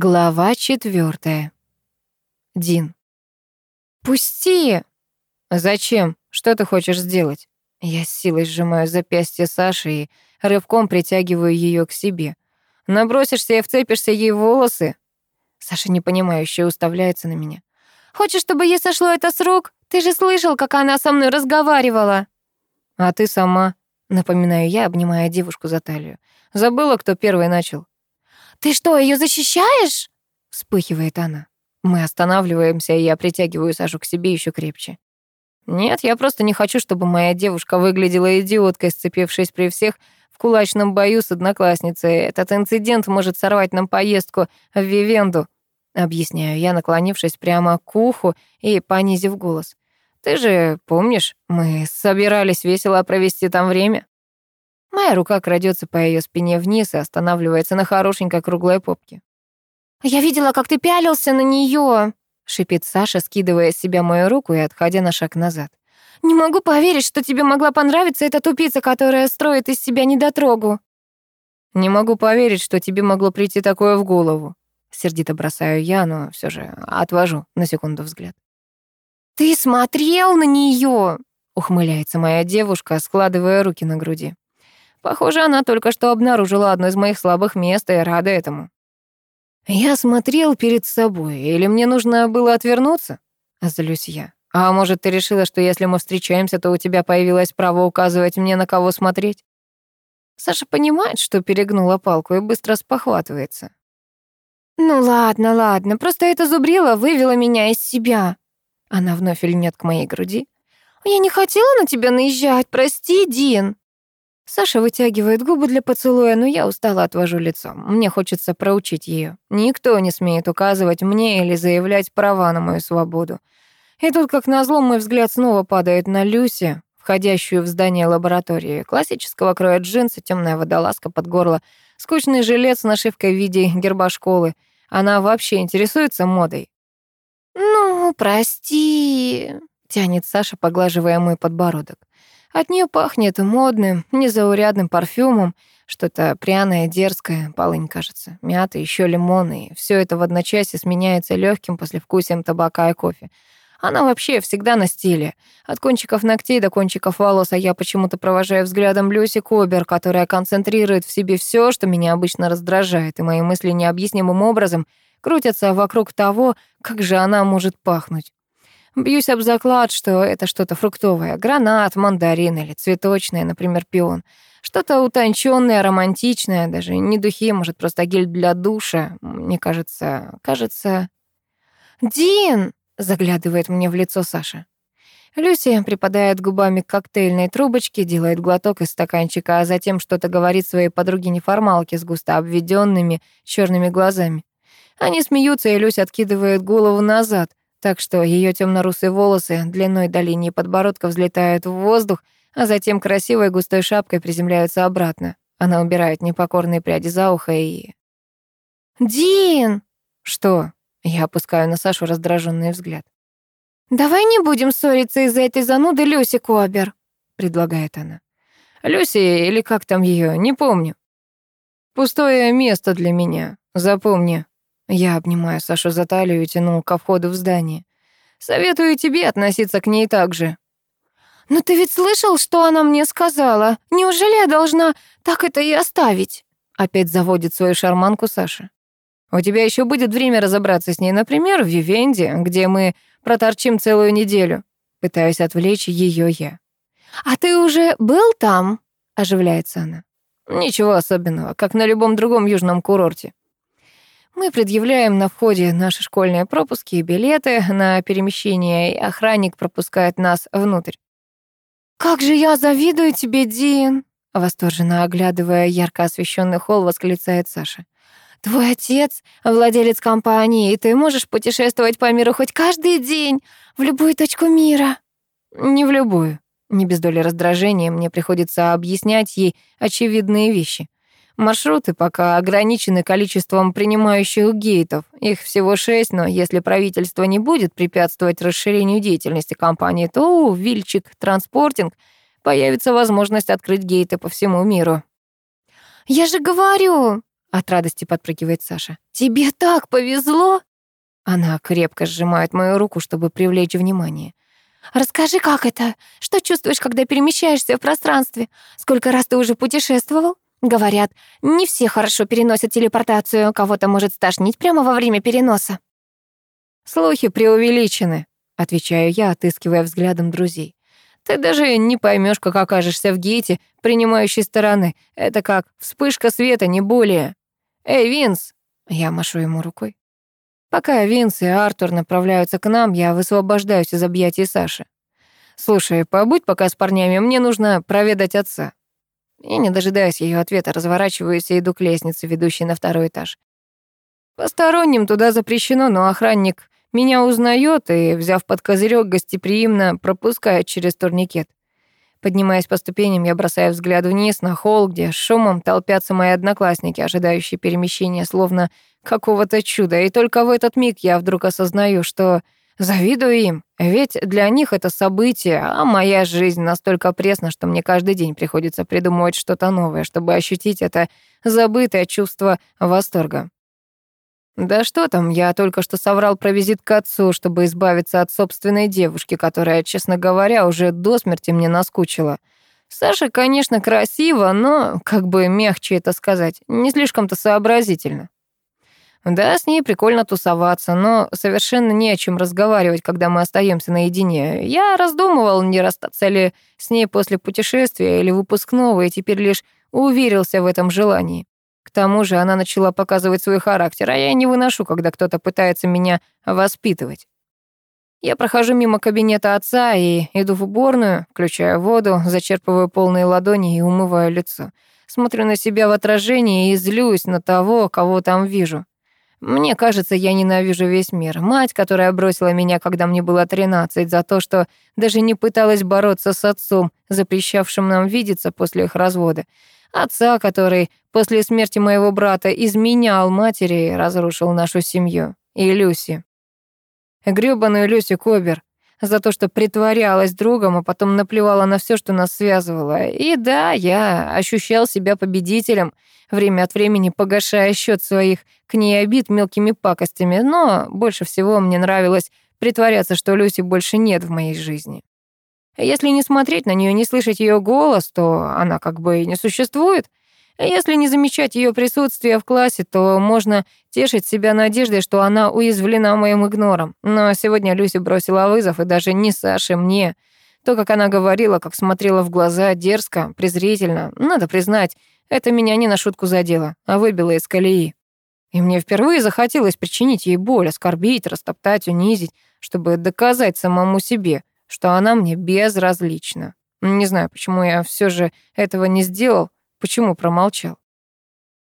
Глава четвертая. Дин. «Пусти!» «Зачем? Что ты хочешь сделать?» Я с силой сжимаю запястье Саши и рывком притягиваю ее к себе. «Набросишься и вцепишься ей в волосы?» Саша непонимающе уставляется на меня. «Хочешь, чтобы ей сошло это с рук? Ты же слышал, как она со мной разговаривала!» «А ты сама?» Напоминаю я, обнимая девушку за талию. «Забыла, кто первый начал?» «Ты что, ее защищаешь?» — вспыхивает она. Мы останавливаемся, и я притягиваю Сашу к себе еще крепче. Нет, я просто не хочу, чтобы моя девушка выглядела идиоткой, сцепившись при всех в кулачном бою с одноклассницей. Этот инцидент может сорвать нам поездку в Вивенду, объясняю я, наклонившись прямо к уху и понизив голос. Ты же помнишь, мы собирались весело провести там время? Моя рука крадется по ее спине вниз и останавливается на хорошенькой круглой попке. «Я видела, как ты пялился на нее, шипит Саша, скидывая с себя мою руку и отходя на шаг назад. «Не могу поверить, что тебе могла понравиться эта тупица, которая строит из себя недотрогу». «Не могу поверить, что тебе могло прийти такое в голову». Сердито бросаю я, но все же отвожу на секунду взгляд. «Ты смотрел на нее? ухмыляется моя девушка, складывая руки на груди. Похоже, она только что обнаружила одно из моих слабых мест и рада этому. Я смотрел перед собой, или мне нужно было отвернуться? Злюсь я. А может, ты решила, что если мы встречаемся, то у тебя появилось право указывать мне, на кого смотреть? Саша понимает, что перегнула палку и быстро спохватывается. «Ну ладно, ладно, просто эта зубрила вывела меня из себя». Она вновь льнет к моей груди. «Я не хотела на тебя наезжать, прости, Дин». Саша вытягивает губы для поцелуя, но я устало отвожу лицо. Мне хочется проучить ее. Никто не смеет указывать мне или заявлять права на мою свободу. И тут, как назло, мой взгляд снова падает на Люси, входящую в здание лаборатории. Классического кроя джинсы, темная водолазка под горло, скучный жилет с нашивкой в виде герба школы. Она вообще интересуется модой. «Ну, прости», — тянет Саша, поглаживая мой подбородок. От нее пахнет модным, незаурядным парфюмом, что-то пряное, дерзкое, полынь, кажется, мята, еще лимон, и все это в одночасье сменяется легким послевкусием табака и кофе. Она вообще всегда на стиле. От кончиков ногтей до кончиков волос, а я почему-то провожаю взглядом Люси Кобер, которая концентрирует в себе все, что меня обычно раздражает, и мои мысли необъяснимым образом крутятся вокруг того, как же она может пахнуть. Бьюсь об заклад, что это что-то фруктовое. Гранат, мандарин или цветочное, например, пион. Что-то утонченное, романтичное, даже не духи, может, просто гель для душа. Мне кажется, кажется... «Дин!» — заглядывает мне в лицо Саша. Люси припадает губами к коктейльной трубочке, делает глоток из стаканчика, а затем что-то говорит своей подруге-неформалке с густо обведенными черными глазами. Они смеются, и Люся откидывает голову назад так что ее темно-русые волосы длиной до линии подбородка взлетают в воздух, а затем красивой густой шапкой приземляются обратно. Она убирает непокорные пряди за ухо и... «Дин!» «Что?» Я опускаю на Сашу раздраженный взгляд. «Давай не будем ссориться из-за этой зануды Люси Кобер», — предлагает она. «Люси, или как там ее, не помню. Пустое место для меня, запомни». Я обнимаю Сашу за талию и тяну ко входу в здание. Советую тебе относиться к ней так же. «Но ты ведь слышал, что она мне сказала? Неужели я должна так это и оставить?» Опять заводит свою шарманку Саша. «У тебя еще будет время разобраться с ней, например, в Вивенде, где мы проторчим целую неделю». Пытаюсь отвлечь ее я. «А ты уже был там?» — оживляется она. «Ничего особенного, как на любом другом южном курорте. Мы предъявляем на входе наши школьные пропуски и билеты на перемещение, и охранник пропускает нас внутрь. «Как же я завидую тебе, Дин!» Восторженно оглядывая ярко освещенный холл, восклицает Саша. «Твой отец — владелец компании, и ты можешь путешествовать по миру хоть каждый день, в любую точку мира». «Не в любую». Не без доли раздражения мне приходится объяснять ей очевидные вещи. Маршруты пока ограничены количеством принимающих гейтов. Их всего шесть, но если правительство не будет препятствовать расширению деятельности компании, то у Вильчик Транспортинг появится возможность открыть гейты по всему миру. «Я же говорю!» От радости подпрыгивает Саша. «Тебе так повезло!» Она крепко сжимает мою руку, чтобы привлечь внимание. «Расскажи, как это? Что чувствуешь, когда перемещаешься в пространстве? Сколько раз ты уже путешествовал?» Говорят, не все хорошо переносят телепортацию, кого-то может стошнить прямо во время переноса. Слухи преувеличены, отвечаю я, отыскивая взглядом друзей. Ты даже не поймешь, как окажешься в гейте принимающей стороны. Это как вспышка света, не более. Эй, Винс! Я машу ему рукой. Пока Винс и Артур направляются к нам, я высвобождаюсь из объятий Саши. «Слушай, побудь пока с парнями, мне нужно проведать отца». И, не дожидаясь ее ответа, разворачиваюсь и иду к лестнице, ведущей на второй этаж. Посторонним туда запрещено, но охранник меня узнает и, взяв под козырек, гостеприимно пропускает через турникет. Поднимаясь по ступеням, я бросаю взгляд вниз на холл, где шумом толпятся мои одноклассники, ожидающие перемещения, словно какого-то чуда. И только в этот миг я вдруг осознаю, что завидую им. Ведь для них это событие, а моя жизнь настолько пресна, что мне каждый день приходится придумывать что-то новое, чтобы ощутить это забытое чувство восторга. Да что там, я только что соврал про визит к отцу, чтобы избавиться от собственной девушки, которая, честно говоря, уже до смерти мне наскучила. Саша, конечно, красиво, но, как бы мягче это сказать, не слишком-то сообразительно. Да, с ней прикольно тусоваться, но совершенно не о чем разговаривать, когда мы остаемся наедине. Я раздумывал, не расстаться ли с ней после путешествия или выпускного, и теперь лишь уверился в этом желании. К тому же она начала показывать свой характер, а я не выношу, когда кто-то пытается меня воспитывать. Я прохожу мимо кабинета отца и иду в уборную, включаю воду, зачерпываю полные ладони и умываю лицо. Смотрю на себя в отражении и злюсь на того, кого там вижу. Мне кажется, я ненавижу весь мир. Мать, которая бросила меня, когда мне было 13, за то, что даже не пыталась бороться с отцом, запрещавшим нам видеться после их развода. Отца, который после смерти моего брата изменял матери и разрушил нашу семью. И Люси. Грёбаную Люси Кобер за то, что притворялась другом, а потом наплевала на все, что нас связывало. И да, я ощущал себя победителем, время от времени погашая счет своих к ней обид мелкими пакостями, но больше всего мне нравилось притворяться, что Люси больше нет в моей жизни. Если не смотреть на нее, не слышать ее голос, то она как бы и не существует. Если не замечать ее присутствие в классе, то можно тешить себя надеждой, что она уязвлена моим игнором. Но сегодня Люси бросила вызов, и даже не Саше, мне. То, как она говорила, как смотрела в глаза, дерзко, презрительно, надо признать, это меня не на шутку задело, а выбило из колеи. И мне впервые захотелось причинить ей боль, оскорбить, растоптать, унизить, чтобы доказать самому себе, что она мне безразлична. Не знаю, почему я все же этого не сделал, почему промолчал.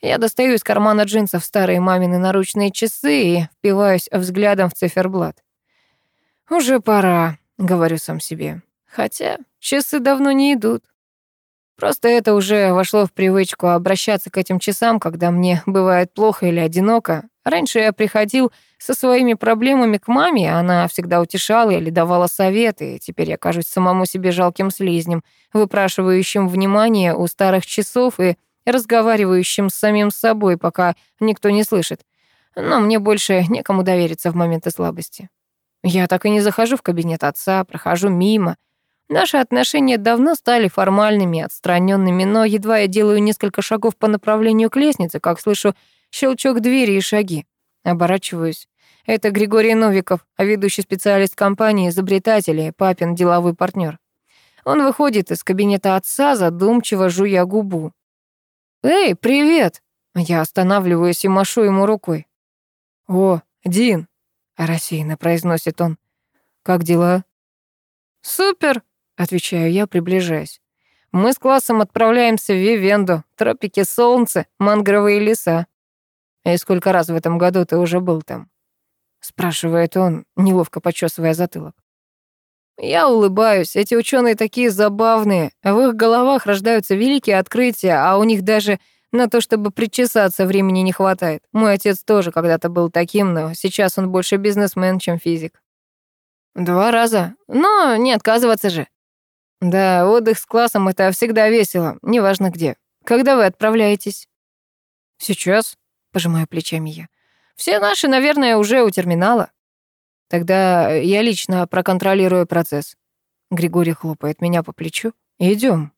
Я достаю из кармана джинсов старые мамины наручные часы и впиваюсь взглядом в циферблат. «Уже пора», — говорю сам себе. Хотя часы давно не идут. Просто это уже вошло в привычку обращаться к этим часам, когда мне бывает плохо или одиноко. Раньше я приходил со своими проблемами к маме, она всегда утешала или давала советы, теперь я кажусь самому себе жалким слизнем, выпрашивающим внимание у старых часов и разговаривающим с самим собой, пока никто не слышит. Но мне больше некому довериться в моменты слабости. Я так и не захожу в кабинет отца, прохожу мимо — Наши отношения давно стали формальными, отстраненными, но едва я делаю несколько шагов по направлению к лестнице, как слышу щелчок двери и шаги. Оборачиваюсь. Это Григорий Новиков, ведущий специалист компании, изобретатель и папин деловой партнер. Он выходит из кабинета отца, задумчиво жуя губу. «Эй, привет!» Я останавливаюсь и машу ему рукой. «О, Дин!» — рассеянно произносит он. «Как дела?» «Супер!» Отвечаю я, приближаясь. Мы с классом отправляемся в Вивенду, тропики солнца, мангровые леса. И сколько раз в этом году ты уже был там? спрашивает он, неловко почесывая затылок. Я улыбаюсь. Эти ученые такие забавные. В их головах рождаются великие открытия, а у них даже на то, чтобы причесаться, времени не хватает. Мой отец тоже когда-то был таким, но сейчас он больше бизнесмен, чем физик. Два раза. Но не отказываться же. Да, отдых с классом — это всегда весело, неважно где. Когда вы отправляетесь? Сейчас, пожимаю плечами я. Все наши, наверное, уже у терминала. Тогда я лично проконтролирую процесс. Григорий хлопает меня по плечу. Идем.